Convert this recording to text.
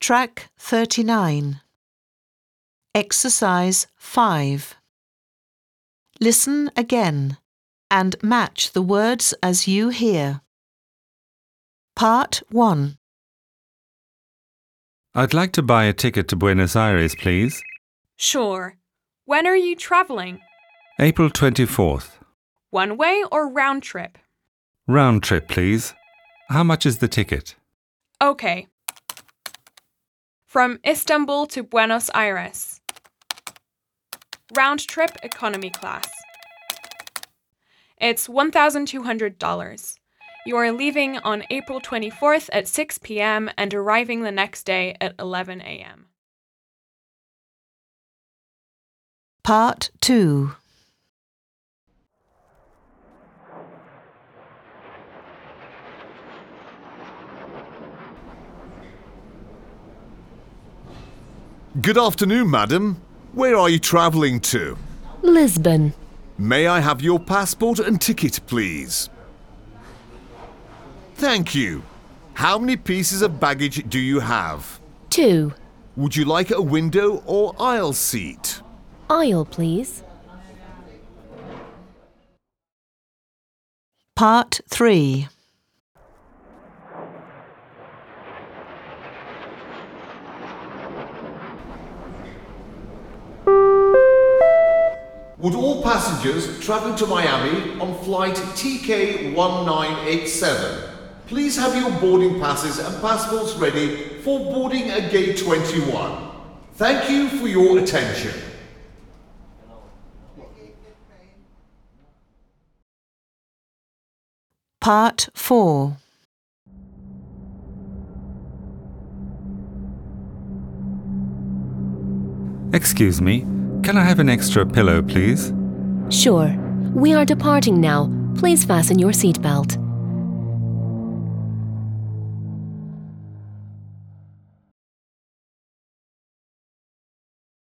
Track 39. Exercise 5. Listen again and match the words as you hear. Part 1. I'd like to buy a ticket to Buenos Aires, please. Sure. When are you traveling? April 24th. One way or round trip? Round trip, please. How much is the ticket? Okay. From Istanbul to Buenos Aires. Round trip economy class. It's $1,200. You are leaving on April 24th at 6 p.m. and arriving the next day at 11 a.m. Part 2. Good afternoon, madam. Where are you travelling to? Lisbon. May I have your passport and ticket, please? Thank you. How many pieces of baggage do you have? 2. Would you like a window or aisle seat? Aisle, please. Part 3. Would all passengers travelling to Miami on flight TK1987 please have your boarding passes and passports ready for boarding at gate 21? Thank you for your attention. Part 4. Excuse me, can I have an extra pillow, please? Sure. We are departing now. Please fasten your seatbelt.